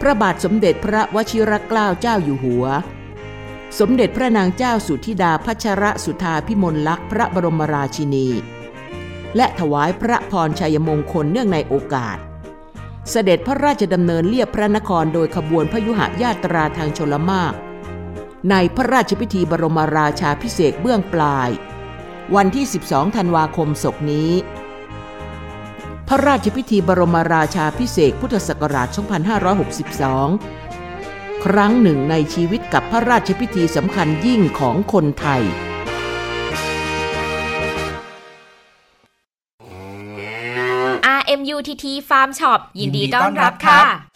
พระบาทสมเด็จพระวชิรเกล้าเจ้าอยู่หัว สมเด็จพระนางเจ้าสุธิดาพัชรสุธาพิมลลักษณ์พระบรมราชินี และถวายพระพรชัยมงคลเนื่องในโอกาส เสด็จพระราชดำเนินเลียบพระนครโดยขบวนพยุหญาตราทางชลมาก ในพระราชพิธีบรมราชาพิเศษเบื้องปลาย วันที่ 12 ธันวาคมศกนี้ พระราชพิธีบรมราชาพิเศษพุทธศักราช 2562 ครั้งหนึ่งในชีวิตกับพระราชพิธีสำคัญยิ่งของคนไทย RMUTT Farm Shop ยินดีต้อนรับค่ะ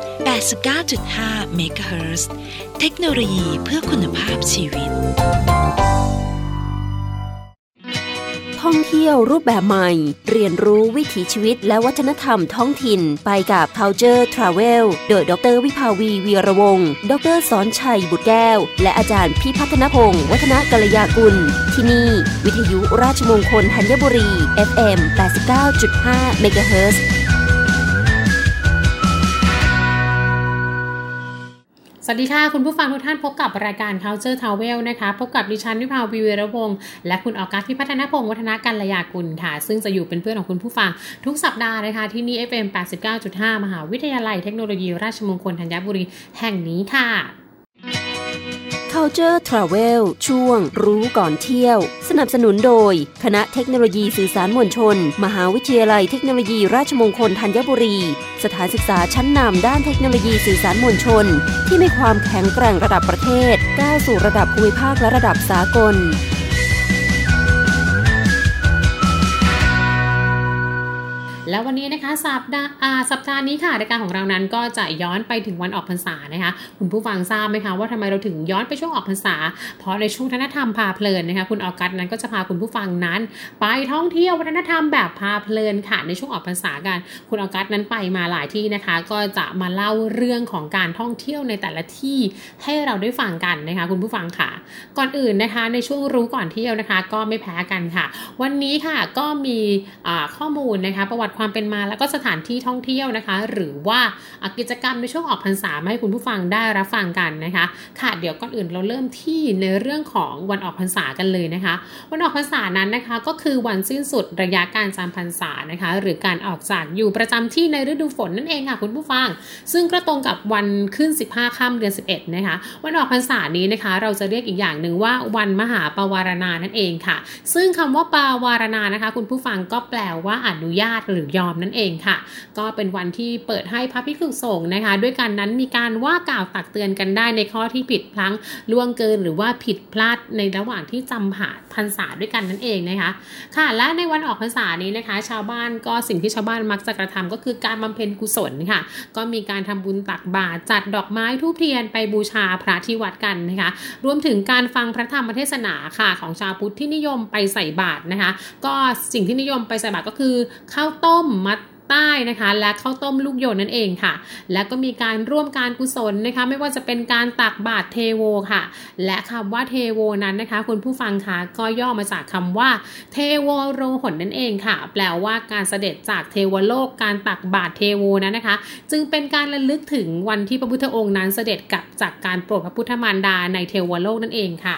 89.5 MHz เทคโนโลยีเพื่อคุณภาพชีวิต ท่องเที่ยวรูปแบบใหม่ เรียนรู้วิถีชีวิตและวัฒนธรรมท้องถิ่น ไปกับ Culture Travel โดยดรวิภาวีวีระวงศ์ดรสอนชัยบุตรแก้ว และอาจารย์พิพัฒนพงศ์วัฒนกัลยากุล ที่นี่ วิทยุราชมงคลธัญบุรี FM 89.5 MHz สวัสดีค่ะ คุณผู้ฟังทุกท่านพบกับรายการ Culture Travel นะคะ พบกับดิฉันวิภาวีเวรวงศ์และคุณออกัสพิพัฒนพงศ์วัฒนากัลยากุลค่ะ ซึ่งจะอยู่เป็นเพื่อนของคุณผู้ฟังทุกสัปดาห์นะคะ ที่นี่ FM 89.5 มหาวิทยาลัยเทคโนโลยีราชมงคลธัญบุรีแห่งนี้ค่ะ Culture Travel ช่วงรู้ก่อนเที่ยว สนับสนุนโดย คณะเทคโนโลยีสื่อสารมวลชน มหาวิทยาลัยเทคโนโลยีราชมงคลธัญบุรี สถานศึกษาชั้นนำด้านเทคโนโลยีสื่อสารมวลชน ที่มีความแข็งแกร่งระดับประเทศก้าวสู่ระดับภูมิภาคและระดับสากล แล้ววันนี้นะคะสัปดาห์สัปดาห์นี้ค่ะรายการของเรานั้นก็จะย้อนไปถึงวันออกพรรษานะคะคุณผู้ฟังทราบไหมคะว่าทำไมเราถึงย้อนไปช่วงออกพรรษา เพราะในช่วงวัฒนธรรมพาเพลินนะคะคุณออกัสนั้นก็จะพาคุณผู้ฟังนั้น ไปท่องเที่ยววัฒนธรรมแบบพาเพลินค่ะในช่วงออกพรรษากัน คุณออกัสนั้นไปมาหลายที่นะคะ ก็จะมาเล่าเรื่องของการท่องเที่ยวในแต่ละที่ให้เราได้ฟังกันนะคะคุณผู้ฟังค่ะ ก่อนอื่นนะคะในช่วงรู้ก่อนเที่ยวนะคะ ก็ไม่แพ้กันค่ะ วันนี้ค่ะก็มีข้อมูลนะคะประวัติความเป็นมาแล้วก็สถานที่ท่องเที่ยวนะคะ หรือว่ากิจกรรมในช่วงออกพรรษามาให้คุณผู้ฟังได้รับฟังกันนะคะ ค่ะเดี๋ยวก่อนอื่นเราเริ่มที่ในเรื่องของวันออกพรรษากันเลยนะคะ วันออกพรรษานั้นนะคะ ก็คือวันสิ้นสุดระยะการจำพรรษานะคะ หรือการออกจากอยู่ประจำที่ในฤดูฝนนั่นเองค่ะคุณผู้ฟัง ซึ่งก็ตรงกับวันขึ้น 15ค่ำเดือน 11 นะคะ วันออกพรรษานี้นะคะ เราจะเรียกอีกอย่างหนึ่งว่าวันมหาปวารณานั่นเองค่ะ ซึ่งคำว่าปวารณานะคะ คุณผู้ฟังก็แปลว่าอนุญาตหรือยอมนั่นเองค่ะ ก็เป็นวันที่เปิดให้พระภิกษุสงฆ์นะคะ ด้วยกันนั้นมีการว่ากล่าวตักเตือนกันได้ในข้อที่ผิดพลั้งล่วงเกินหรือว่าผิดพลาดในระหว่างที่จำผ่าพรรษาด้วยกันนั่นเองนะคะ ค่ะ และในวันออกพรรษานี้นะคะ ชาวบ้านก็สิ่งที่ชาวบ้านมักจะกระทำก็คือการบำเพ็ญกุศลค่ะ ก็มีการทำบุญตักบาตรจัดดอกไม้ทูบเทียนไปบูชาพระที่วัดกันนะคะ รวมถึงการฟังพระธรรมเทศนาค่ะของชาวพุทธที่นิยมไปใส่บาตรนะคะ ก็สิ่งที่นิยมไปใส่บาตรก็คือข้าวต้มมมัดใต้นะคะ และข้าวต้มลูกโยนนั่นเองค่ะ และก็มีการร่วมการกุศลนะคะ ไม่ว่าจะเป็นการตักบาตรเทโวค่ะ และคำว่าเทโวนั้นนะคะ คุณผู้ฟังคะก็ย่อมาจากคำว่าเทโวโรหนนั่นเองค่ะ แปลว่าการเสด็จจากเทวโลกการตักบาตรเทโวนั้นนะคะ จึงเป็นการระลึกถึงวันที่พระพุทธองค์นั้นเสด็จกลับจากการโปรดพระพุทธมารดาในเทวโลกนั่นเองค่ะ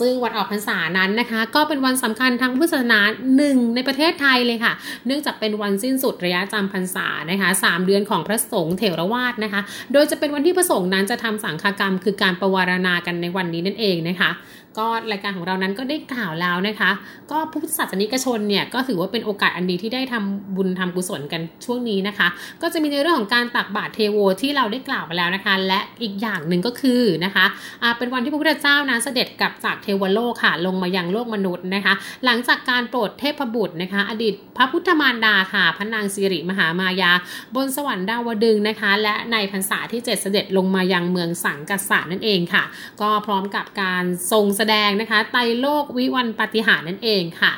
ซึ่งวันออกพรรษานั้นนะคะ ก็เป็นวันสำคัญทางพุทธศาสนาหนึ่งในประเทศไทยเลยค่ะ เนื่องจากเป็นวันสิ้นสุดระยะจำพรรษานะคะสามเดือนของพระสงฆ์เถรวาทนะคะ โดยจะเป็นวันที่พระสงฆ์นั้นจะทำสังฆกรรม คือการประวารณากันในวันนี้นั่นเองนะคะ ก็รายการของเรานั้นก็ได้กล่าวแล้วนะคะ ก็ผู้พุทธศาสนิกชนเนี่ยก็ถือว่าเป็นโอกาสอันดีที่ได้ทำบุญทำกุศลกันช่วงนี้นะคะ ก็จะมีในเรื่องของการตักบาตรเทโวที่เราได้กล่าวไปแล้วนะคะ และอีกอย่างหนึ่งก็คือนะคะเป็นวันที่พระพุทธเจ้านั้นเสด็จกลับจากเทวโลกค่ะลงมายังโลกมนุษย์นะคะ หลังจากการโปรดเทพบุตรนะคะ อดีตพระพุทธมารดาค่ะพระนางสิริมหามายา บนสวรรค์ดาวดึงนะคะ และในพรรษาที่ 7 เสด็จลงมายังเมืองสังกัสสะนั่นเองค่ะ ก็พร้อมกับการทรงสสดงนะคะ ไตโลกวิวันปฏิหารนั่นเองค่ะ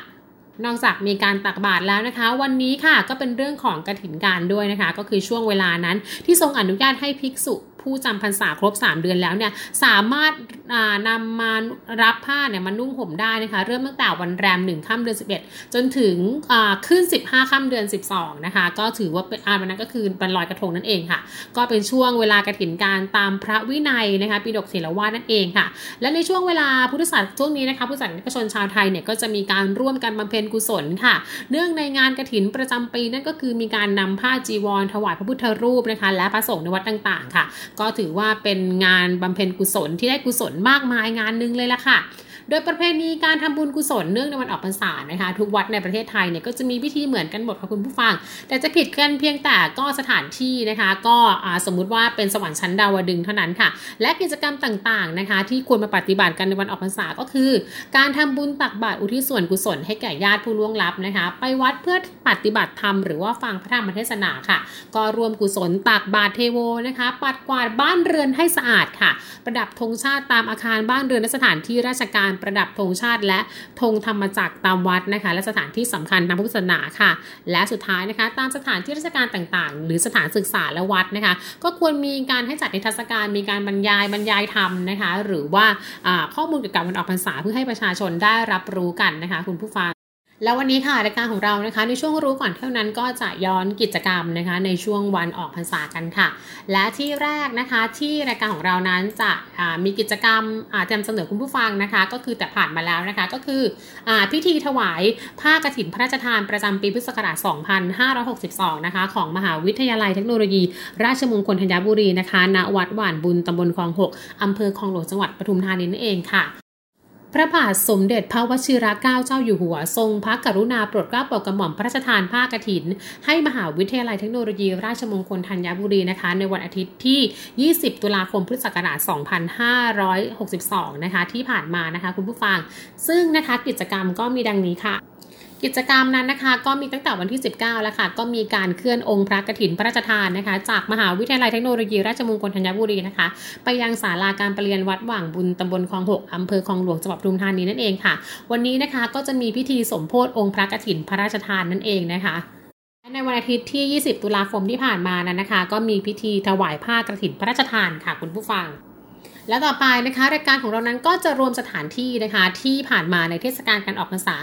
นอกจากมีการตักบาตรแล้วนะคะ วันนี้ค่ะก็เป็นเรื่องของกระถินการด้วยนะคะ ก็คือช่วงเวลานั้นที่ทรงอนุญาตให้ภิกษุ ผู้จำพรรษาครบ 3 เดือนแล้วเนี่ยสามารถนำมารับผ้าเนี่ยมานุ่งห่มได้นะคะ เริ่มตั้งแต่วันแรม 1ค่ำเดือน 11 จนถึงขึ้น 15ค่ำเดือน 12 นะคะ ก็ถือว่าเป็นอาวันนั้นก็คือเป็นลอยกระทงนั่นเองค่ะ ก็เป็นช่วงเวลากระถินการตามพระวินัยนะคะปีดกเถรวาทนั่นเองค่ะ และในช่วงเวลาพุทธศาสนาช่วงนี้นะคะพุทธศาสนิกชนชาวไทยเนี่ยก็จะมีการร่วมกันบำเพ็ญกุศลค่ะ เนื่องในงานกระถินประจำปีนั่นก็คือมีการนำผ้าจีวรถวายพระพุทธรูปนะคะและพระสงฆ์ในวัดต่างๆค่ะก็ถือว่าเป็นงานบำเพ็ญกุศลที่ได้กุศลมากมายงานหนึงเลยละค่ะ โดยประเพณีการทำบุญกุศลเนื่องในวันออกพรรษานะคะ ทุกวัดในประเทศไทยเนี่ยก็จะมีพิธีเหมือนกันหมดค่ะคุณผู้ฟัง แต่จะผิดกันเพียงแต่ก็สถานที่นะคะ ก็สมมุติว่าเป็นสวรรค์ชั้นดาวดึงเท่านั้นค่ะ และกิจกรรมต่างๆนะคะ ที่ควรมาปฏิบัติกันในวันออกพรรษาก็คือ การทำบุญตักบาตรอุทิศส่วนกุศลให้แก่ญาติผู้ล่วงลับนะคะ ไปวัดเพื่อปฏิบัติธรรมหรือว่าฟังพระธรรมเทศนาค่ะ ก็รวมกุศลตักบาตรเทโวนะคะ ปัดกวาดบ้านเรือนให้สะอาดค่ะ ประดับธงชาติตามอาคารบ้านเรือนและสถานที่ราชการประดับธงชาติ และธงธรรมจักรตามวัดนะคะ และสถานที่สำคัญทางพุทธศาสนาค่ะ และสุดท้ายนะคะ ตามสถานที่ราชการต่างๆ หรือสถานศึกษาและวัดนะคะ ก็ควรมีการให้จัดนิทรรศการมีการบรรยายบรรยายธรรมนะคะ หรือว่าข้อมูลเกี่ยวกับวันออกพรรษาเพื่อให้ประชาชนได้รับรู้กันนะคะ คุณผู้ฟัง แล้ววันนี้ค่ะรายการของเรานะคะ ในช่วงรู้ก่อนเท่านั้นก็จะย้อนกิจกรรมนะคะ ในช่วงวันออกพรรษากันค่ะ และที่แรกนะคะที่รายการของเรานั้นจะมีกิจกรรมจะนำเสนอคุณผู้ฟังนะคะ ก็คือแต่ผ่านมาแล้วนะคะ ก็คืออพิธีถวายผ้ากฐินพระราชทานประจำปีพุทธศักราช 2562 นะคะ ของมหาวิทยาลัยเทคโนโลยี ราชมงคลธัญบุรีนะคะณวัดหว่านบุญตำบลคลอง 6อำเภอคลองหลวงจังหวัดปทุมธานีนั่นเองค่ะ พระบาทสมเด็จพระวชิรเกล้าเจ้าอยู่หัว ทรงพระกรุณาโปรดเกล้าโปรดกระหม่อมพระราชทานผ้ากฐิน ให้มหาวิทยาลัยเทคโนโลยี ราชมงคลธัญบุรีนะคะ ในวันอาทิตย์ที่ 20 ตุลาคมพุทธศักราช 2562 นะคะ ที่ผ่านมานะคะ คุณผู้ฟัง ซึ่งนะคะกิจกรรมก็มีดังนี้ค่ะ กิจกรรมนั้นนะคะ ก็มีตั้งแต่วันที่ 19 แล้วค่ะ ก็มีการเคลื่อนองค์พระกฐินพระราชทานนะคะ จากมหาวิทยาลัยเทคโนโลยีราชมงคลธัญบุรีนะคะ ไปยังศาลาการประเรียนวัดหว่างบุญตำบลคลองหกอำเภอคลองหลวงจังหวัดปทุมธานีนั่นเองค่ะ วันนี้นะคะก็จะมีพิธีสมโพธิองค์พระกฐินพระราชทานนั่นเองนะคะในวันอาทิตย์ที่ 20 ตุลาคมที่ผ่านมานั้นนะคะ ก็มีพิธีถวายผ้ากฐินพระราชทานค่ะคุณผู้ฟัง และต่อไปนะคะรายการของเรานั้นก็จะรวมสถานที่นะคะที่ผ่านมาในเทศกาลการออกพรรษา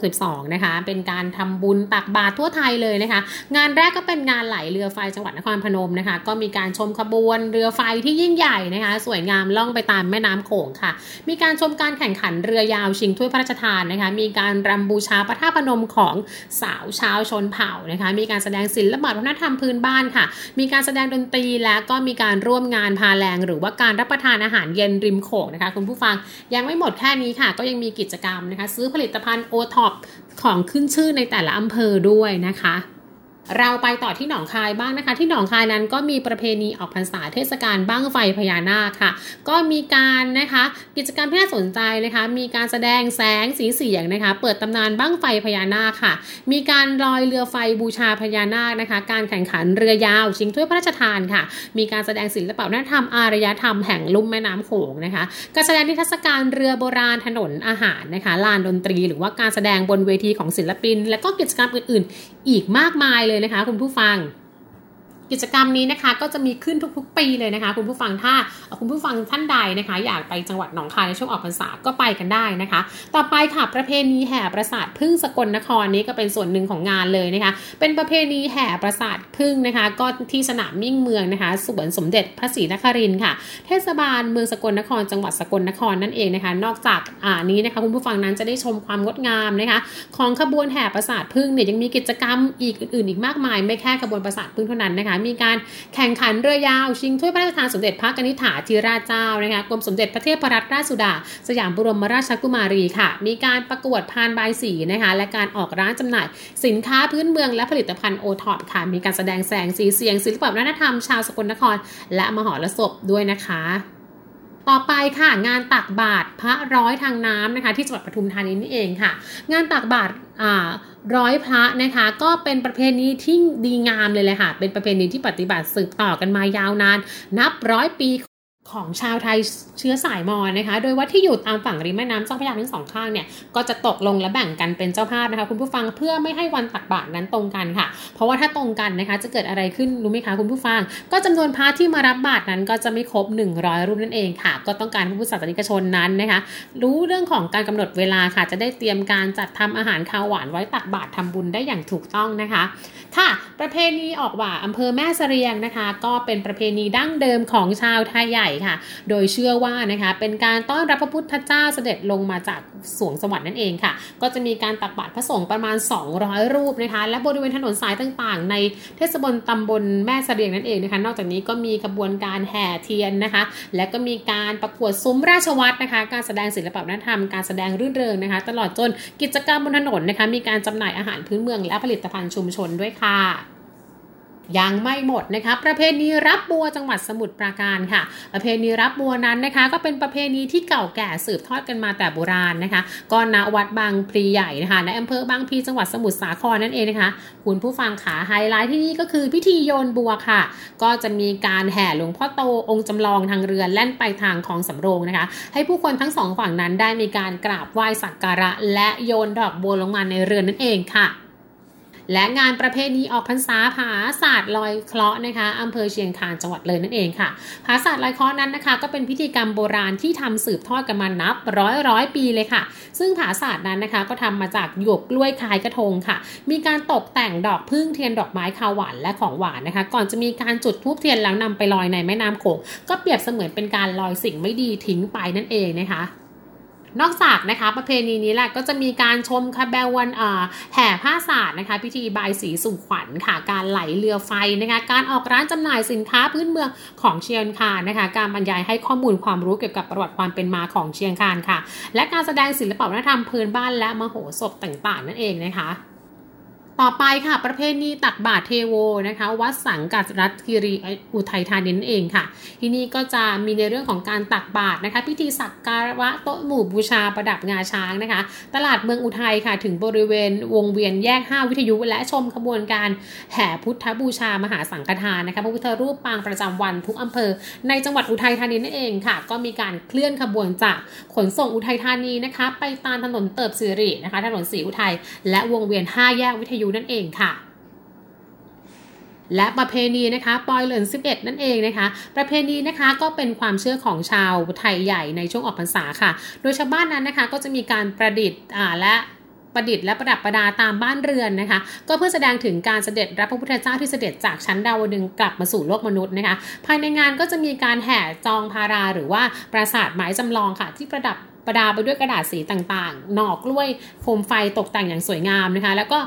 2562 นะคะ เป็นการทำบุญตักบาตรทั่วไทยเลยนะคะ งานแรกก็เป็นงานไหลเรือไฟจังหวัดนครพนมนะคะ ก็มีการชมขบวนเรือไฟที่ยิ่งใหญ่นะคะ สวยงามล่องไปตามแม่น้ำโขงค่ะ มีการชมการแข่งขันเรือยาวชิงถ้วยพระราชทานนะคะ มีการรำบูชาพระธาตุพนมของสาวชาวชนเผ่านะคะ มีการแสดงศิลปะวัฒนธรรมพื้นบ้านค่ะ มีการแสดงดนตรีและก็มีการร่วมงานพาแรงหรือว่าการรับประทานอาหารเย็นริมโขงนะคะคุณผู้ฟังยังไม่หมดแค่นี้ค่ะ ก็ยังมีกิจกรรมนะคะ ซื้อผลิตภัณฑ์โอท็อปของขึ้นชื่อในแต่ละอำเภอด้วยนะคะ เราไปต่อที่หนองคายบ้างนะคะ ที่หนองคายนั้นก็มีประเพณีออกพรรษาเทศกาลบ้างไฟพญานาคค่ะ ก็มีการนะคะกิจกรรมที่น่าสนใจนะคะ มีการแสดงแสงสีเสียงนะคะ เปิดตำนานบ้างไฟพญานาคค่ะ มีการลอยเรือไฟบูชาพญานาคนะคะ การแข่งขันเรือยาวชิงถ้วยพระราชทานค่ะ มีการแสดงศิลปะวัฒนธรรมอารยธรรมแห่งลุ่มแม่น้ำโขงนะคะ การแสดงนิทรรศการเรือโบราณถนนอาหารนะคะลานดนตรี หรือว่าการแสดงบนเวทีของศิลปิน และก็กิจกรรมอื่น ๆ อีกมากมายเลยยนะคะ คุณผู้ฟัง กิจกรรมนี้นะคะก็จะมีขึ้นทุกๆ ปีเลยนะคะ คุณผู้ฟังถ้าคุณผู้ฟังท่านใดนะคะ อยากไปจังหวัดหนองคายในช่วงออกพรรษาก็ไปกันได้นะคะ ต่อไปค่ะประเพณีแห่ประสาทพึ่งสกลนครนี้ก็เป็นส่วนหนึ่งของงานเลยนะคะ เป็นประเพณีแห่ประสาทพึ่งนะคะ ก็ที่สนามมิ่งเมืองนะคะสวนสมเด็จพระศรีนครินทร์ค่ะ เทศบาลเมืองสกลนคร จังหวัดสกลนครนั่นเองนะคะ นอกจากอ่านี้นะคะ คุณผู้ฟังนั้นจะได้ชมความงดงามนะคะ ของขบวนแห่ประสาทพึ่งเนี่ยยังมีกิจกรรมอีกอื่นๆอีกมากมาย ไม่แค่ขบวนประสาทพึ่งเท่านั้นนะคะมีการแข่งขันเรือยาวชิงถ้วยพระราชทานสมเด็จพระกนิษฐาธิราชเจ้านะคะกรมสมเด็จพระเทพรัตนราชสุดา สยามบรมราชกุมารีค่ะ มีการประกวดพานบายสีนะคะและการออกร้านจำหน่าย สินค้าพื้นเมืองและผลิตภัณฑ์โอท็อปค่ะมีการแสดงแสงสีเสียงศิลปวัฒนธรรมชาวสกลนคร และมหรสพด้วยนะคะ ต่อไปค่ะงานตักบาตรพระร้อยทางน้ำนะคะที่จังหวัดปทุมธานีนี่เองค่ะ งานตักบาตรอ่าร้อยพระนะคะ ก็เป็นประเพณีที่ดีงามเลยเลยค่ะ เป็นประเพณีที่ปฏิบัติสืบต่อกันมายาวนาน นับร้อยปี ของชาวไทยเชื้อสายมอญนะคะ โดยวัดที่อยู่ตามฝั่งริมแม่น้ำเจ้าพระยาทั้งสองข้างเนี่ยก็จะตกลงและแบ่งกันเป็นเจ้าภาพนะคะคุณผู้ฟังเพื่อไม่ให้วันตักบาตรนั้นตรงกันค่ะ เพราะว่าถ้าตรงกันนะคะจะเกิดอะไรขึ้นรู้ไหมคะคุณผู้ฟัง ก็จำนวนพระที่มารับบาตรนั้นก็จะไม่ครบ 100 รูปนั่นเองค่ะ ก็ต้องการผู้ศาสนิกชนนั้นนะคะ รู้เรื่องของการกำหนดเวลาค่ะ จะได้เตรียมการจัดทำอาหารข้าวหวานไว้ตักบาตรทำบุญได้อย่างถูกต้องนะคะ ค่ะ ประเพณีออกว่าอำเภอแม่เสรียงนะคะ ก็เป็นประเพณีดั้งเดิมของชาวไทยใหญ่ค่ะ โดยเชื่อว่านะคะเป็นการต้อนรับพระพุทธเจ้าเสด็จลงมาจากสวงสวรรค์นั่นเองค่ะ ก็จะมีการตักบาตรพระสงฆ์ประมาณ 200 รูปนะคะ และบริเวณถนนสายต่างๆ ในเทศบาลตำบลแม่เสรียงนั่นเองนะคะ นอกจากนี้ก็มีขบวนการแห่เทียนนะคะ และก็มีการประกวดซุ้มราชวัตรนะคะ การแสดงศิลปวัฒนธรรม การแสดงรื่นเริงนะคะ ตลอดจนกิจกรรมบนถนนนะคะ มีการจำหน่ายอาหารพื้นเมืองและผลิตภัณฑ์ชุมชนด้วยค่ะ ยังไม่หมดนะคะ ประเพณีรับบัวจังหวัดสมุทรปราการค่ะ ประเพณีรับบัวนั้นนะคะ ก็เป็นประเพณีที่เก่าแก่สืบทอดกันมาแต่โบราณนะคะก็ณวัดบางพลีใหญ่นะคะในอำเภอบางพลีจังหวัดสมุทรสาครนั่นเองนะคะคุณผู้ฟังขาไฮไลท์ที่นี่ก็คือพิธีโยนบัวค่ะ ก็จะมีการแห่หลวงพ่อโตองค์จำลองทางเรือแล่นไปทางคลองสำโรงนะคะ ให้ผู้คนทั้งสองฝั่งนั้นได้มีการกราบไหว้สักการะและโยนดอกบัวลงมาในเรือนั่นเองค่ะ และงานประเพณีออกพรรษาผาศาสตร์ลอยเคราะห์นะคะอำเภอเชียงคานจังหวัดเลยนั่นเองค่ะผาศาสตร์ลอยเคราะห์นั้นนะคะ ก็เป็นพิธีกรรมโบราณที่ทำสืบทอดกันมานับร้อยร้อยปีเลยค่ะ ซึ่งผาศาสตร์นั้นนะคะ ก็ทำมาจากหยวกกล้วยคายกระทงค่ะ มีการตกแต่งดอกพึ่งเทียนดอกไม้คาวหวานและของหวานนะคะ ก่อนจะมีการจุดธูปเทียนแล้วนำไปลอยในแม่น้ำโขงก็เปรียบเสมือนเป็นการลอยสิ่งไม่ดีทิ้งไปนั่นเองนะคะ นอกจากนะคะประเพณีนี้แหละก็จะมีการชมคาแบวันแห่ผ้าศาสตร์นะคะ พิธีบายสีสู่ขวัญค่ะ การไหลเรือไฟนะคะ การออกร้านจำหน่ายสินค้าพื้นเมืองของเชียงคานนะคะ การบรรยายให้ข้อมูลความรู้เกี่ยวกับประวัติความเป็นมาของเชียงคานค่ะ และการแสดงศิลปวัฒนธรรมพื้นบ้านและมโหสถต่างๆ นั่นเองนะคะ ต่อไปค่ะประเพณีตักบาตรเทโวนะคะ วัดสังกัดรัตคีรีอุทัยธานีนั่นเองค่ะ ที่นี่ก็จะมีในเรื่องของการตักบาตรนะคะ พิธีสักการะโต๊ะหมู่บูชาประดับงาช้างนะคะ ตลาดเมืองอุทัยค่ะ ถึงบริเวณวงเวียนแยก 5 วิทยุ และชมขบวนการแห่พุทธบูชามหาสังฆทานนะคะพระพุทธรูปปางประจำวันทุกอำเภอ ในจังหวัดอุทัยธานีนั่นเองค่ะ ก็มีการเคลื่อนขบวนจากขนส่งอุทัยธานีนะคะ ไปตามถนนเติบสิรินะคะ ถนนสีอุทัยและวงเวียน 5 แยกวิทยุนั่นเองค่ะและประเพณีนะคะปอยเหลิน11 นั่นเองนะคะ ประเพณีนะคะก็เป็นความเชื่อของชาวไทยใหญ่ในช่วงออกพรรษาค่ะ โดยชาวบ้านนั้นนะคะก็จะมีการประดิษฐ์อ่าและประดิษฐ์และประดับประดาตามบ้านเรือนนะคะ ก็เพื่อแสดงถึงการเสด็จรับพระพุทธเจ้าที่เสด็จจากชั้นดาวดึงกลับมาสู่โลกมนุษย์นะคะ ภายในงานก็จะมีการแห่จองพาราหรือว่าปราสาทไม้จำลองค่ะ ที่ประดับ ประดาไปด้วยกระดาษสีต่างๆ หนอกกล้วยโคมไฟตกแต่งอย่างสวยงามนะคะ แล้วก็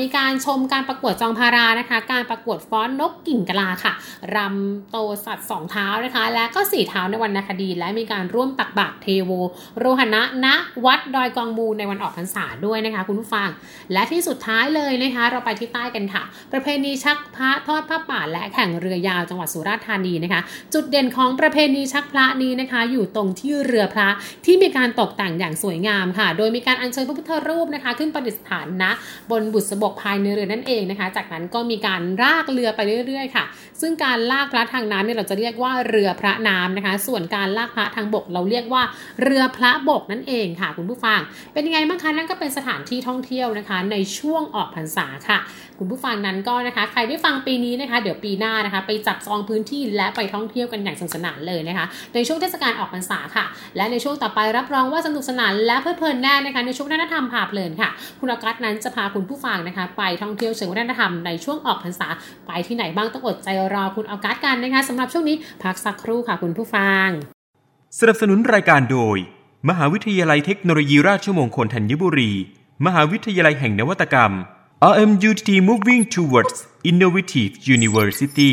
มีการชมการประกวดจองพารานะคะ การประกวดฟ้อนนกกิ่งกะลาค่ะรำโตสัตว์สองเท้านะคะ และก็สี่เท้าในวันนาคดี และมีการร่วมตักบาตรเทโว โรหณะณวัดดอยกองมูในวันออกพรรษาด้วยนะคะ คุณผู้ฟัง และที่สุดท้ายเลยนะคะ เราไปที่ใต้กันค่ะ ประเพณีชักพระทอดผ้าป่าและแข่งเรือยาวจังหวัดสุราษฎร์ธานีนะคะ จุดเด่นของประเพณีชักพระนี้นะคะ อยู่ตรงที่เรือพระที่มีีการตกแต่งอย่างสวยงามค่ะ โดยมีการอัญเชิญพระพุทธรูปนะคะ ขึ้นประดิษฐานนะบนบุษบกภายในเรือนั่นเองนะคะ จากนั้นก็มีการลากเรือไปเรื่อยๆค่ะ ซึ่งการลากพระทางน้ำเนี่ยเราจะเรียกว่าเรือพระน้ำนะคะ ส่วนการลากพระทางบกเราเรียกว่าเรือพระบกนั่นเองค่ะ คุณผู้ฟัง เป็นยังไงบ้างคะนั่นก็เป็นสถานที่ท่องเที่ยวนะคะ ในช่วงออกพรรษาค่ะ คุณผู้ฟังนั้นก็นะคะ ใครได้ฟังปีนี้นะคะ เดี๋ยวปีหน้านะคะ ไปจับจองพื้นที่และไปท่องเที่ยวกันอย่างสนุกสนานเลยนะคะ ในช่วงเทศกาลออกพรรษาค่ะ และในช่วงต่อไปรับรองว่าสนุกสนานและเพลิดเพลินแน่นะคะในช่วงวัฒนธรรมพาเพลินค่ะ คุณอากาศนั้นจะพาคุณผู้ฟังนะคะ ไปท่องเที่ยวเชิงวัฒนธรรมในช่วงออกพรรษาไปที่ไหนบ้างต้องอดใจรอคุณอากาศกันนะคะสำหรับช่วงนี้พักสักครู่ค่ะคุณผู้ฟัง สนับสนุนรายการโดย มหาวิทยาลัยเทคโนโลยีราชมงคลธัญบุรี มหาวิทยาลัยแห่งนวัตกรรม RMUTT Moving Towards Innovative University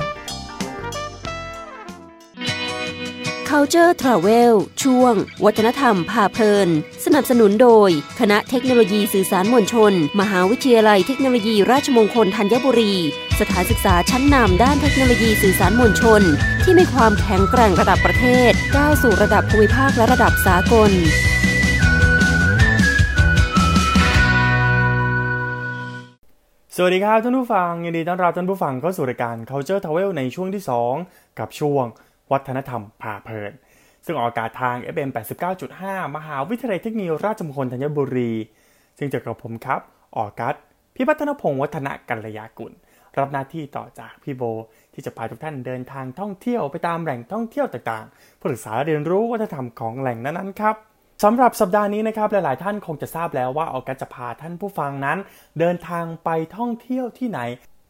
Culture Travel ช่วง วัฒนธรรมพาเพลิน สนับสนุนโดย คณะเทคโนโลยีสื่อสารมวลชน มหาวิทยาลัยเทคโนโลยีราชมงคลธัญบุรี สถานศึกษาชั้นนำด้านเทคโนโลยีสื่อสารมวลชน ที่มีความแข็งแกร่งระดับประเทศ ก้าวสู่ระดับภูมิภาคและระดับสากลสวัสดีครับท่านผู้ฟังยินดีต้อนรับท่านผู้ฟังเข้าสู่รายการ Culture Travel ในช่วงที่ 2 กับช่วง วัฒนธรรมพาเพลิน ซึ่งออกอากาศทาง FM 89.5 มหาวิทยาลัยเทคโนโลยีราชมงคลธัญบุรี ซึ่งเจอกับผมครับ ออกัสพิพัฒนพงศ์วัฒนกัลยากุล รับหน้าที่ต่อจากพี่โบ ที่จะพาทุกท่านเดินทางท่องเที่ยวไปตามแหล่งท่องเที่ยวต่างๆเพื่อศึกษาเรียนรู้วัฒนธรรมของแหล่งนั้นๆครับสำหรับสัปดาห์นี้นะครับหลาย ๆ ท่านคงจะทราบแล้วว่าออกัสจะพาท่านผู้ฟังนั้น เดินทางไปท่องเที่ยวที่ไหน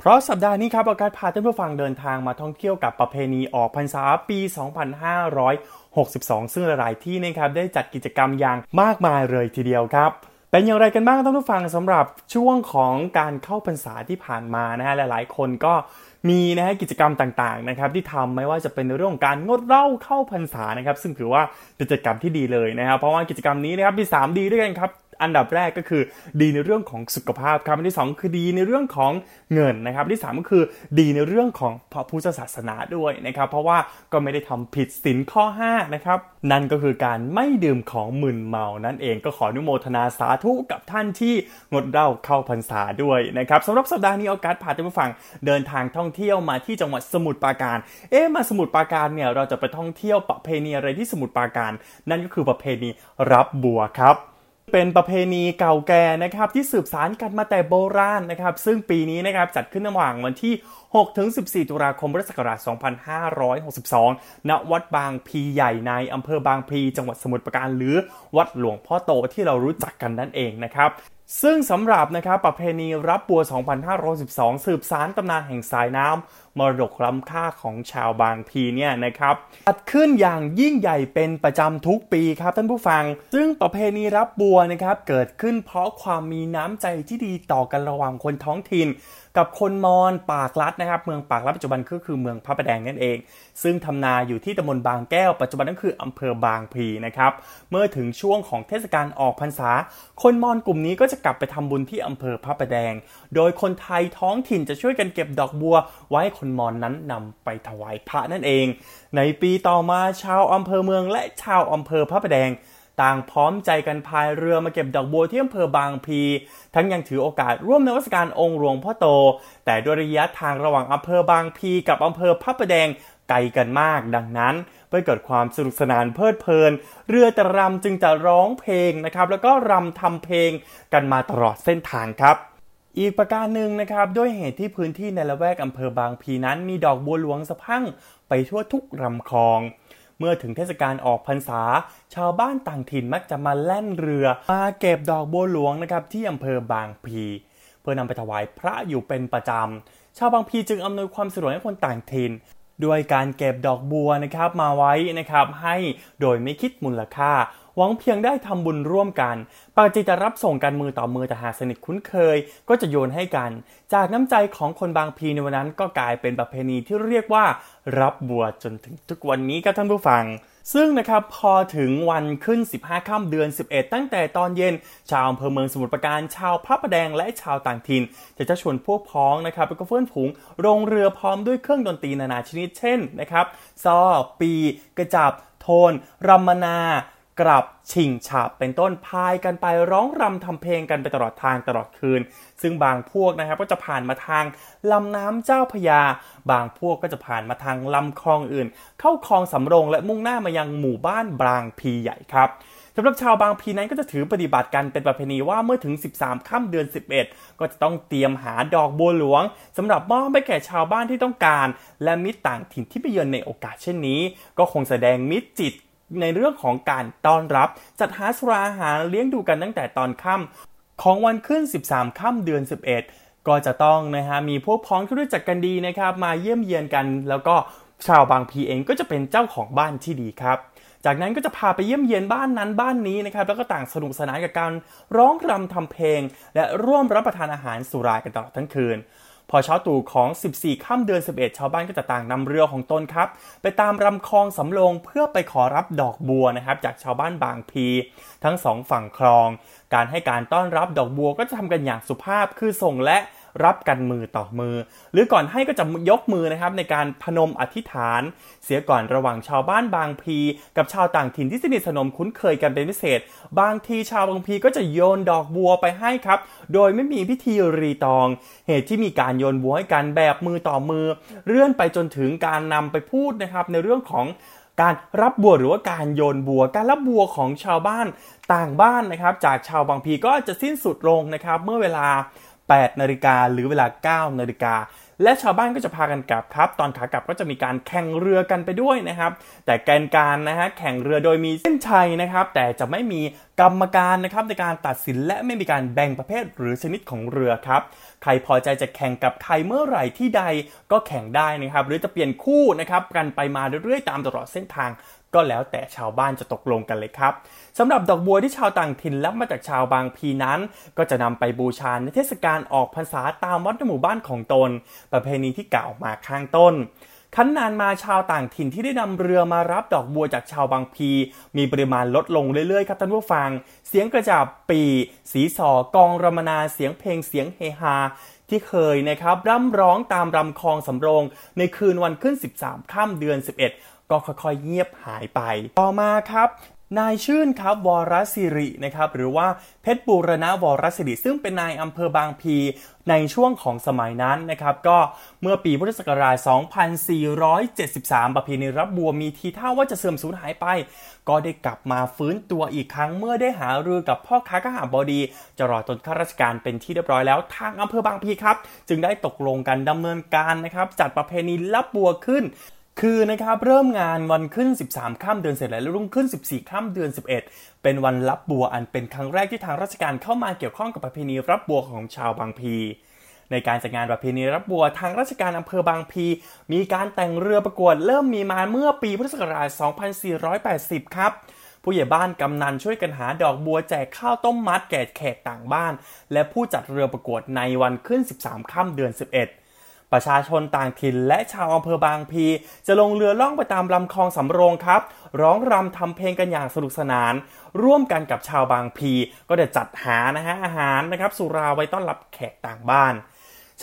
เพราะสัปดาห์นี้ครับอากาศพาท่านผู้ฟังเดินทางมาท่องเที่ยวกับประเพณีออกพรรษาปี 2562 ซึ่งหลายที่นะครับได้จัดกิจกรรมอย่างมากมายเลยทีเดียวครับเป็นอย่างไรกันบ้างท่านผู้ฟังสำหรับช่วงของการเข้าพรรษาที่ผ่านมานะฮะหลาย ๆ คนก็มีนะฮะกิจกรรมต่างๆนะครับที่ทำไม่ว่าจะเป็นเรื่องของการงดเหล้าเข้าพรรษานะครับ ซึ่งถือว่าเป็นกิจกรรมที่ดีเลยนะครับเพราะว่ากิจกรรมนี้นะครับมี 3 ดีด้วยกันครับ อันดับแรกก็คือดีในเรื่องของสุขภาพครับอันที่ 2 คือดีในเรื่องของเงินนะครับที่ 3 ก็คือดีในเรื่องของพระพุทธศาสนาด้วยนะครับ เพราะว่าก็ไม่ได้ทำผิดศีลข้อ5นะครับนั่นก็คือการไม่ดื่มของมึนเมานั่นเองก็ขออนุโมทนาสาธุกับท่านที่งดเหล้าเข้าพรรษาด้วยนะครับสำหรับสัปดาห์นี้โอกาสพาท่านผู้ฟังเดินทางท่องเที่ยวมาที่จังหวัดสมุทรปราการ เอ๊ะมาสมุทรปราการเนี่ยเราจะไปท่องเที่ยวประเพณีอะไรที่สมุทรปราการ นั่นก็คือประเพณีรับบัวครับ เป็นประเพณีเก่าแก่นะครับที่สืบสานกันมาแต่โบราณนะครับ ซึ่งปีนี้นะครับจัดขึ้นระหว่างวันที่ 6 ถึง 14 ตุลาคมพุทธศักราช 2562 ณ วัดบางพีใหญ่ในอำเภอบางพลีจังหวัดสมุทรปราการหรือวัดหลวงพ่อโตที่เรารู้จักกันนั่นเองนะครับซึ่งสำหรับนะครับประเพณีรับบัว 2512 สืบสารตำนานแห่งสายน้ำ มรดกล้ำค่าของชาวบางพีเนี่ยนะครับจัดขึ้นอย่างยิ่งใหญ่เป็นประจำทุกปีครับท่านผู้ฟัง ซึ่งประเพณีรับบัวนะครับเกิดขึ้นเพราะความมีน้ำใจที่ดีต่อกันระหว่างคนท้องถิ่นกับคนมอญปากลัดนะครับ เมืองปากลัดปัจจุบันก็คือเมืองพระประแดงนั่นเอง ซึ่งทำนาอยู่ที่ตำบลบางแก้ว ปัจจุบันก็คืออำเภอบางพลีนะครับเมื่อถึงช่วงของเทศกาลออกพรรษา คนมอญกลุ่มนี้ก็จะกลับไปทำบุญที่อำเภอพระประแดง โดยคนไทยท้องถิ่นจะช่วยกันเก็บดอกบัว ไว้คนมอญนั้นนำไปถวายพระนั่นเอง ในปีต่อมาชาวอำเภอเมืองและชาวอำเภอพระประแดง ต่างพร้อมใจกันพายเรือมาเก็บดอกบัวที่อำเภอบางพี ทั้งยังถือโอกาสร่วมในวัสการองค์หลวงพ่อโต แต่ด้วยระยะทางระหว่างอำเภอบางพีกับอำเภอพระประแดงไกลกันมากดังนั้นเพื่อเกิดความสนุกสนานเพลิดเพลิน เรือตรำจึงจะร้องเพลงนะครับแล้วก็รำทำเพลงกันมาตลอดเส้นทางครับ อีกประการหนึ่งนะครับด้วยเหตุที่พื้นที่ในละแวกอำเภอบางพีนั้น มีดอกบัวหลวงสะพั่งไปทั่วทุกลำคลอง เมื่อถึงเทศกาลออกพรรษา ชาวบ้านต่างถิ่นมักจะมาแล่นเรือ มาเก็บดอกบัวหลวงนะครับที่อำเภอบางพี เพื่อนำไปถวายพระอยู่เป็นประจำ ชาวบางพีจึงอำนวยความสะดวกให้คนต่างถิ่นด้วยการเก็บดอกบัวนะครับมาไว้นะครับให้โดยไม่คิดมูลค่า หวังเพียงได้ทำบุญร่วมกัน ปกติจะรับส่งกันมือต่อมือแต่หากสนิทคุ้นเคย ก็จะโยนให้กัน จากน้ำใจของคนบางพีในวันนั้นก็กลายเป็นประเพณีที่เรียกว่า รับบัวจนถึงทุกวันนี้ครับท่านผู้ฟังซึ่งนะครับพอถึงวันขึ้น 15 ค่ำเดือน 11 ตั้งแต่ตอนเย็น ชาวอำเภอเมืองสมุทรปราการชาวพระประแดงและชาวต่างถิ่น จะจะชวนพวกพ้องนะครับแล้วก็เพื่อนฝูงลงเรือพร้อมด้วยเครื่องดนตรีนานาชนิดเช่นนะครับซอปี กระจับ โทนรัมนา กลับชิงฉาบเป็นต้นพายกันไปร้องรำทำเพลงกันไปตลอดทางตลอดคืน ซึ่งบางพวกนะครับก็จะผ่านมาทางลำน้ำเจ้าพยา บางพวกก็จะผ่านมาทางลำคลองอื่น เข้าคลองสำโรงและมุ่งหน้ามายังหมู่บ้านบางพีใหญ่ครับสำหรับชาวบางพีนั้นก็จะถือปฏิบัติกันเป็นประเพณีว่าเมื่อถึง 13 ค่ำเดือน 11 ก็จะต้องเตรียมหาดอกบัวหลวงสำหรับมอบให้แก่ชาวบ้านที่ต้องการ และมิตรต่างถิ่นที่ไปเยือนในโอกาสเช่นนี้ ก็คงแสดงมิตรจิต ในเรื่องของการต้อนรับ จัดหาสุราอาหารเลี้ยงดูกันตั้งแต่ตอนค่ำของวันขึ้น 13 ค่ำเดือน 11 ก็จะต้องนะฮะมีพวกพ้องที่รู้จักกันดีนะครับมาเยี่ยมเยียนกัน แล้วก็ชาวบางพีเองก็จะเป็นเจ้าของบ้านที่ดีครับจากนั้นก็จะพาไปเยี่ยมเยียนบ้านนั้นบ้านนี้นะครับ แล้วก็ต่างสนุกสนานกับการร้องรำทำเพลง และร่วมรับประทานอาหารสุรากันตลอดทั้งคืน พอเช้าตู่ของ 14 ค่ำเดือน 11 ชาวบ้านก็จะต่างนำเรือของตนครับ ไปตามลำคลองสำโรงเพื่อไปขอรับดอกบัวนะครับ จากชาวบ้านบางพี ทั้งสองฝั่งคลอง การให้การต้อนรับดอกบัวก็จะทำกันอย่างสุภาพคือส่งและ รับกันมือต่อมือ หรือก่อนให้ก็จะยกมือนะครับในการพนมอธิษฐาน เสียก่อนระหว่างชาวบ้านบางพี กับชาวต่างถิ่นที่สนิทสนมคุ้นเคยกันเป็นพิเศษ บางทีชาวบางพีก็จะโยนดอกบัวไปให้ครับ โดยไม่มีพิธีรีตอง เหตุที่มีการโยนบัวให้กันแบบมือต่อมือ เลื่อนไปจนถึงการนำไปพูดนะครับในเรื่องของการรับบัวหรือว่าการโยนบัว การรับบัวของชาวบ้านต่างบ้านนะครับ จากชาวบางพีก็จะสิ้นสุดลงนะครับ เมื่อเวลา 8นาฬิกาหรือเวลา 9นาฬิกาและชาวบ้านก็จะพากันกลับครับ ตอนขากลับก็จะมีการแข่งเรือกันไปด้วยนะครับ แต่แกนการนะฮะแข่งเรือโดยมีเส้นชัยนะครับ แต่จะไม่มีกรรมการนะครับในการตัดสินและไม่มีการแบ่งประเภทหรือชนิดของเรือครับ ใครพอใจจะแข่งกับใครเมื่อไหร่ที่ใดก็แข่งได้นะครับ หรือจะเปลี่ยนคู่นะครับกันไปมาเรื่อยๆตามตลอดเส้นทาง ก็แล้วแต่ชาวบ้านจะตกลงกันเลยครับสำหรับดอกบัวที่ชาวต่างถิ่นรับมาจากชาวบางพีนั้น ก็จะนำไปบูชาในเทศกาลออกพรรษาตามวัดในหมู่บ้านของตน ประเพณีที่กล่าวมาข้างต้นขั้นนานมาชาวต่างถิ่นที่ได้นำเรือมารับดอกบัวจากชาวบางพี มีปริมาณลดลงเรื่อยๆครับท่านผู้ฟัง เสียงกระจาบปีสีสอกองรมนาเสียงเพลงเสียงเฮฮาที่เคยนะครับร่ำร้องตามรำคลองสำโรง ในคืนวันขึ้น 13ค่ำเดือน 11 ก็ค่อยๆเงียบหายไป ต่อมาครับนายชื่นครับวรศิรินะครับหรือว่าเพชรบูรณะวรศิริซึ่งเป็นนายอำเภอบางพี ในช่วงของสมัยนั้นนะครับ ก็เมื่อปีพุทธศักราช 2473 ประเพณีรับบัวมีทีท่าว่าจะเสื่อมสูญหายไป ก็ได้กลับมาฟื้นตัวอีกครั้งเมื่อได้หารือกับพ่อค้ากหาบดีจะรอจนข้าราชการเป็นที่เรียบร้อยแล้วทางอำเภอบางพีครับ จึงได้ตกลงกันดำเนินการนะครับจัดประเพณีรับบัวขึ้น คือนะครับเริ่มงานวันขึ้น 13ค่ำเดือนเสร็จแล้วรุ่งขึ้น 14ค่ำเดือน 11 เป็นวันรับบัวอันเป็นครั้งแรกที่ทางราชการเข้ามาเกี่ยวข้องกับประเพณีรับบัวของชาวบางพีในการจัดงานประเพณีรับบัวทางราชการอำเภอบางพี มีการแต่งเรือประกวดเริ่มมีมาเมื่อปีพุทธศักราช 2480 ครับ ผู้ใหญ่บ้านกำนันช่วยกันหาดอกบัวแจกข้าวต้มมัดแก่แขกต่างบ้าน และผู้จัดเรือประกวดในวันขึ้น 13 ค่ำเดือน 11 ประชาชนต่างถิ่นและชาวอำเภอบางพี จะลงเรือล่องไปตามลำคลองสำโรงครับ ร้องรำทำเพลงกันอย่างสนุกสนาน ร่วมกันกับชาวบางพี ก็จะจัดหานะฮะอาหารนะครับสุราไว้ต้อนรับแขกต่างบ้าน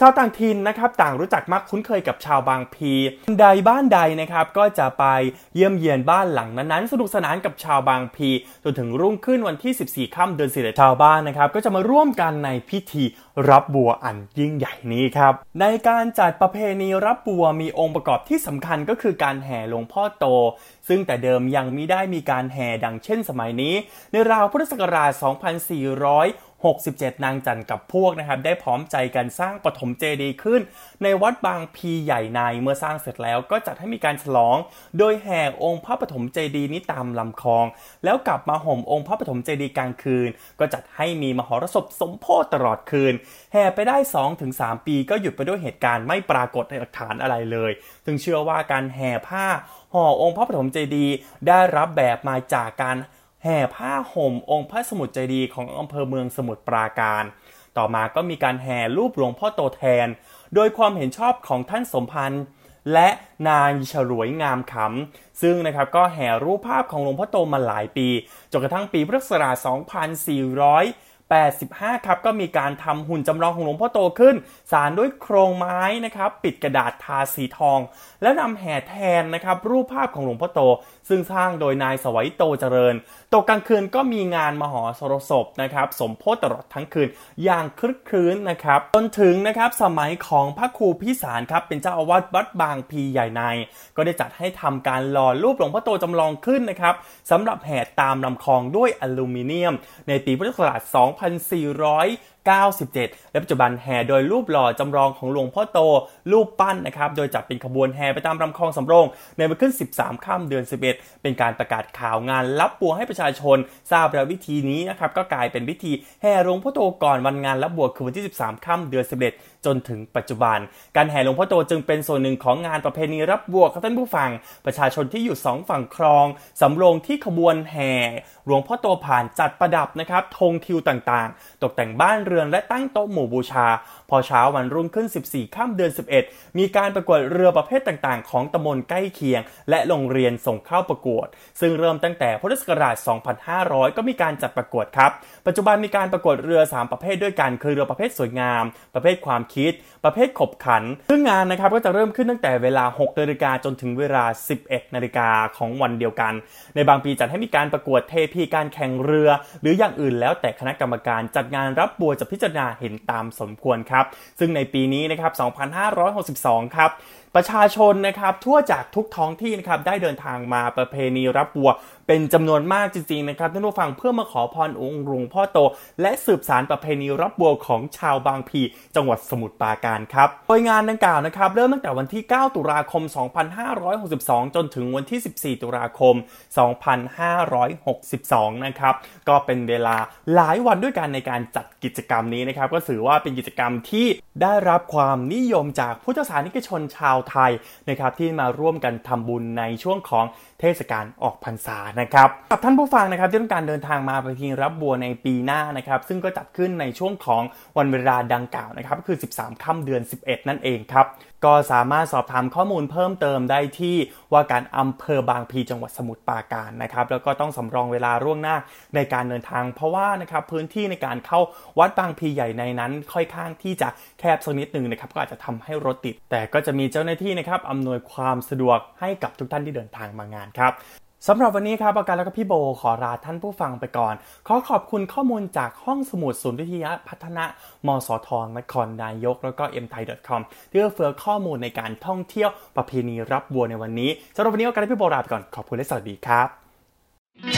ชาวต่างถิ่นนะครับต่างรู้จักมักคุ้นเคยกับชาวบางพีใดบ้านใดนะครับก็จะไปเยี่ยมเยียนบ้านหลังนั้นๆสนุกสนานกับชาวบางพีจนถึงรุ่งขึ้นวันที่ 14 ค่ำเดือนสิบชาวบ้านนะครับก็จะมาร่วมกันในพิธีรับบัวอันยิ่งใหญ่นี้ครับในการจัดประเพณีรับบัวมีองค์ประกอบที่สำคัญก็คือการแห่หลวงพ่อโต ซึ่งแต่เดิมยังไม่ได้มีการแห่ดังเช่นสมัยนี้ ในราวพุทธศักราช 2400 67 นางจันกับพวกนะครับได้พร้อมใจกันสร้างปฐมเจดีย์ขึ้น ในวัดบางพีใหญ่ในเมื่อสร้างเสร็จแล้วก็จัดให้มีการฉลอง โดยแห่องค์พระปฐมเจดีย์นี้ตามลำคลอง แล้วกลับมาห่มองค์พระปฐมเจดีย์กลางคืน ก็จัดให้มีมหรสพสมโพธิตลอดคืน แห่ไปได้ 2-3 ปีก็หยุดไปด้วยเหตุการณ์ไม่ปรากฏในหลักฐานอะไรเลยซึ่งเชื่อว่าการแห่ผ้าห่อองค์พระปฐมเจดีย์ได้รับแบบมาจากการ แห่ผ้าห่มองค์พระสมุทรเจดีย์ของอำเภอเมืองสมุทรปราการ ต่อมาก็มีการแห่รูปหลวงพ่อโตแทน โดยความเห็นชอบของท่านสมพันธ์และนายฉลวยงามขำ ซึ่งนะครับก็แห่รูปภาพของหลวงพ่อโตมาหลายปี จนกระทั่งปีพุทธศักราช 2485 ครับ ก็มีการทำหุ่นจำลองของหลวงพ่อโตขึ้น สารด้วยโครงไม้นะครับ ปิดกระดาษทาสีทอง แล้วนำแห่แทนนะครับ รูปภาพของหลวงพ่อโต ซึ่งสร้างโดยนายสวัยโตเจริญ ตกกลางคืนก็มีงานมหอสรสพนะครับ สมโพธิตลอดทั้งคืนอย่างคลึกครื้นนะครับ จนถึงนะครับสมัยของพระครูพิสารครับเป็นเจ้าอาวาสวัดบางพีใหญ่ใน ก็ได้จัดให้ทำการหล่อรูปหลวงพ่อโตจำลองขึ้นนะครับสำหรับแห่ตามลำคลองด้วยอลูมิเนียม ในปีพุทธศักราช 2497 และปัจจุบันแห่โดยรูปหล่อจำลองของหลวงพ่อโต รูปปั้นนะครับ โดยจัดเป็นขบวนแห่ไปตามลำคลองสำโรง ในวันขึ้น 13ค่ำเดือน 11เป็นการประกาศข่าวงานรับบัวให้ประชาชน ทราบแล้ววิธีนี้นะครับก็กลายเป็นวิธีแห่หลวงพ่อโตก่อนวันงานรับบัวคือวันที่ 13ค่ำเดือน11 จนถึงปัจจุบัน การแห่หลวงพ่อโตจึงเป็นส่วนหนึ่งของงานประเพณีรับบัวครับท่านผู้ฟัง ประชาชนที่อยู่สองฝั่งคลองสำโรงที่ขบวนแห่หลวงพ่อโตผ่านจัดประดับนะครับธงทิวต่างๆ ตกแต่งบ้านเรือนและตั้งโต๊ะหมู่บูชา พอเช้าวันรุ่งขึ้น 14ค่ำเดือน 11 มีการประกวดเรือประเภทต่างๆ ของตำบลใกล้เคียง และโรงเรียนส่งเข้าประกวด ซึ่งเริ่มตั้งแต่พุทธศักราช 2500 ก็มีการจัดประกวดครับ ปัจจุบันมีการประกวดเรือ 3 ประเภทด้วยกันคือเรือประเภทสวยงาม ประเภทความคิด ประเภทขบขัน ซึ่งงานนะครับก็จะเริ่มขึ้นตั้งแต่เวลา 6 นาฬิกาจนถึงเวลา 11 นาฬิกาของวันเดียวกัน ในบางปีจัดให้มีการประกวดเทพีการแข่งเรือ หรืออย่างอื่นแล้วแต่คณะกรรมการจัดงานรับบัวจะพิจารณาเห็นตามสมควรครับ ซึ่งในปีนี้นะครับ 2562 ครับประชาชนนะครับทั่วจากทุกท้องที่นะครับได้เดินทางมาประเพณีรับวัว เป็นจำนวนมากจริงๆนะครับท่านผู้ฟังเพื่อมาขอพรองค์หลวงพ่อโต และสืบสารประเพณีรับบัวของชาวบางพี จังหวัดสมุทรปราการครับโดยงานดังกล่าวนะครับเริ่มตั้งแต่วันที่ 9 ตุลาคม 2562 จนถึงวันที่ 14 ตุลาคม 2562 นะครับก็เป็นเวลาหลายวันด้วยกันในการจัดกิจกรรมนี้นะครับก็ถือว่าเป็นกิจกรรมที่ได้รับความนิยมจากพุทธศาสนิกชนชาวไทยนะครับที่มาร่วมกันทำบุญในช่วงของเทศกาลออกพรรษานะครับกับท่านผู้ฟังนะครับที่ต้องการเดินทางมาไปทีรับบัวในปีหน้านะครับซึ่งก็จัดขึ้นในช่วงของวันเวลาดังกล่าวนะครับก็คือ 13 ค่ำเดือน 11 นั่นเองครับ ก็สามารถสอบถามข้อมูลเพิ่มเติมได้ที่ว่าการอำเภอบางพีจังหวัดสมุทรปราการนะครับ แล้วก็ต้องสำรองเวลาล่วงหน้าในการเดินทาง เพราะว่านะครับพื้นที่ในการเข้าวัดบางพีใหญ่ในนั้น ค่อยข้างที่จะแคบสักนิดหนึ่งนะครับก็อาจจะทำให้รถติด แต่ก็จะมีเจ้าหน้าที่นะครับอำนวยความสะดวกให้กับทุกท่านที่เดินทางมางานครับ สำหรับวันนี้ครับประการแล้วก็พี่โบขอลาท่านผู้ฟังไปก่อน ขอขอบคุณข้อมูลจากห้องสมุดศูนย์วิทยาพัฒนามสทนครนายก แล้วก็ m t h a i c o m ที่เพื่อเฟื้อข้อมูลในการท่องเที่ยวประเพณีรับบัวในวันนี้สำหรับวันนี้ประกันและพี่โบลาไปก่อนขอบคุณและสวัสดีครับ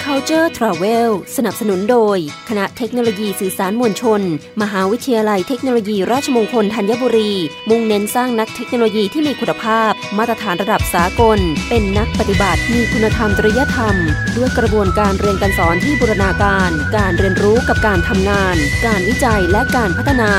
Culture Travel สนับสนุนโดย คณะเทคโนโลยีสื่อสารมวลชน มหาวิทยาลัยเทคโนโลยีราชมงคลธัญบุรี มุ่งเน้นสร้างนักเทคโนโลยีที่มีคุณภาพ มาตรฐานระดับสากล เป็นนักปฏิบัติ มีคุณธรรมจริยธรรม ด้วยกระบวนการเรียนการสอนที่บูรณาการ การเรียนรู้กับการทำงาน การวิจัยและการพัฒนา